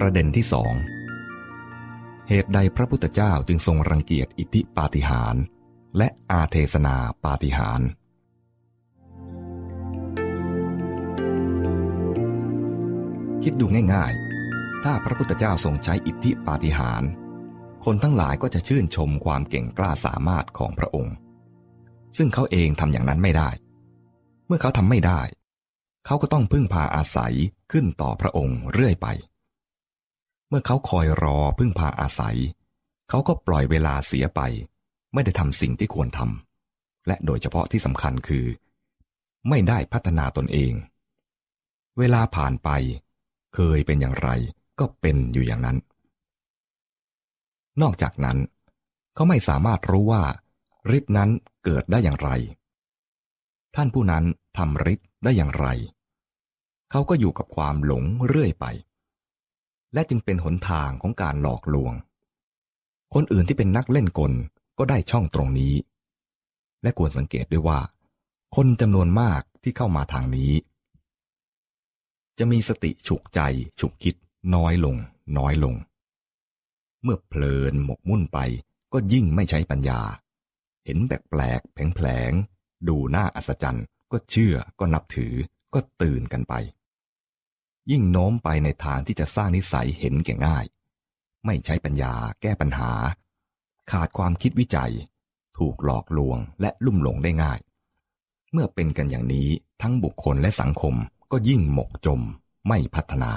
ประเด็นที่สอง เหตุใดพระพุทธเจ้าจึงทรงรังเกียจอิทธิปาฏิหาริย์และอาเทศนาปาฏิหาริย์คิดดูง่ายๆ ถ้าพระพุทธเจ้าทรงใช้อิทธิปาฏิหาริย์คนทั้งหลายก็จะชื่นชมความเก่งกล้าสามารถของพระองค์ ซึ่งเขาเองทำอย่างนั้นไม่ได้ เมื่อเขาทำไม่ได้ เขาก็ต้องพึ่งพาอาศัยขึ้นต่อพระองค์เรื่อยไป เมื่อเขาคอยรอพึ่งพาอาศัย เขาก็ปล่อยเวลาเสียไป ไม่ได้ทำสิ่งที่ควรทำและโดยเฉพาะที่สำคัญคือ ไม่ได้พัฒนาตนเอง เวลาผ่านไป เคยเป็นอย่างไรก็เป็นอยู่อย่างนั้น นอกจากนั้น เขาไม่สามารถรู้ว่าฤทธินั้นเกิดได้อย่างไร ท่านผู้นั้นทำฤทธิ์ได้อย่างไร เขาก็อยู่กับความหลงเรื่อยไป และจึงเป็นหนทางของการหลอกลวง คนอื่นที่เป็นนักเล่นกลก็ได้ช่องตรงนี้ และควรสังเกตด้วยว่า คนจำนวนมากที่เข้ามาทางนี้ จะมีสติฉุกใจฉุกคิดน้อยลง น้อยลง เมื่อเพลินหมกมุ่นไปก็ยิ่งไม่ใช้ปัญญา เห็นแปลกแผลง ดูหน้าอัศจรรย์ ก็เชื่อก็นับถือก็ตื่นกันไป ยิ่งโน้มไปในทางที่จะสร้างนิสัยเห็นแก่ง่าย ไม่ใช้ปัญญาแก้ปัญหา ขาดความคิดวิจัย ถูกหลอกลวงและลุ่มหลงได้ง่าย เมื่อเป็นกันอย่างนี้ทั้งบุคคลและสังคมก็ยิ่งหมกจมไม่พัฒนา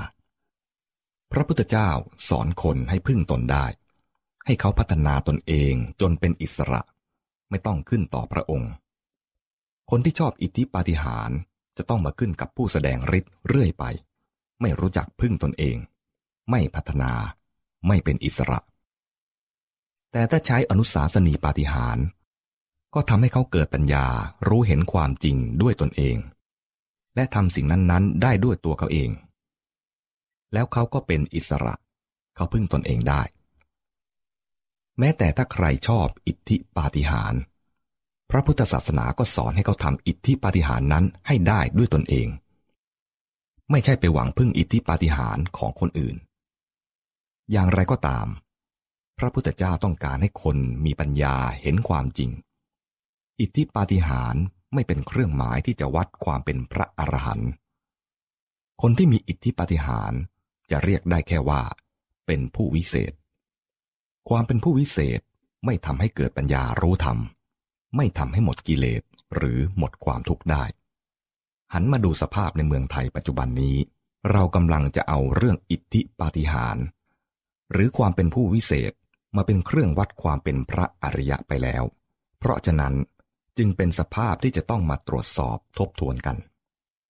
พระพุทธเจ้าสอนคนให้พึ่งตนได้ ให้เขาพัฒนาตนเองจนเป็นอิสระ ไม่ต้องขึ้นต่อพระองค์ คนที่ชอบอิทธิปาฏิหาริย์จะต้องมาขึ้นกับผู้แสดงฤทธิ์เรื่อยไป ไม่รู้จักพึ่งตนเอง ไม่พัฒนา ไม่เป็นอิสระ แต่ถ้าใช้อนุสาสนีปาฏิหาร ก็ทำให้เขาเกิดปัญญารู้เห็นความจริงด้วยตนเอง และทำสิ่งนั้นๆ ได้ด้วยตัวเขาเอง แล้วเขาก็เป็นอิสระ เขาพึ่งตนเองได้ แม้แต่ถ้าใครชอบอิทธิปาฏิหาริย์พระพุทธศาสนาก็สอนให้เขาทำอิทธิปาฏิหาริย์นั้นให้ได้ด้วยตนเอง ไม่ใช่ไปหวังพึ่งอิทธิปาฏิหาริย์ของคนอื่น อย่างไรก็ตาม พระพุทธเจ้าต้องการให้คนมีปัญญาเห็นความจริง อิทธิปาฏิหาริย์ไม่เป็นเครื่องหมายที่จะวัดความเป็นพระอรหันต์ คนที่มีอิทธิปาฏิหาริย์จะเรียกได้แค่ว่า เป็นผู้วิเศษ ความเป็นผู้วิเศษไม่ทำให้เกิดปัญญารู้ธรรม ไม่ทำให้หมดกิเลสหรือหมดความทุกข์ได้ หันมาดูสภาพในเมืองไทยปัจจุบันนี้ เรากำลังจะเอาเรื่องอิทธิปาฏิหาริย์หรือความเป็นผู้วิเศษมาเป็นเครื่องวัดความเป็นพระอริยะไปแล้ว เพราะฉะนั้นจึงเป็นสภาพที่จะต้องมาตรวจสอบทบทวนกัน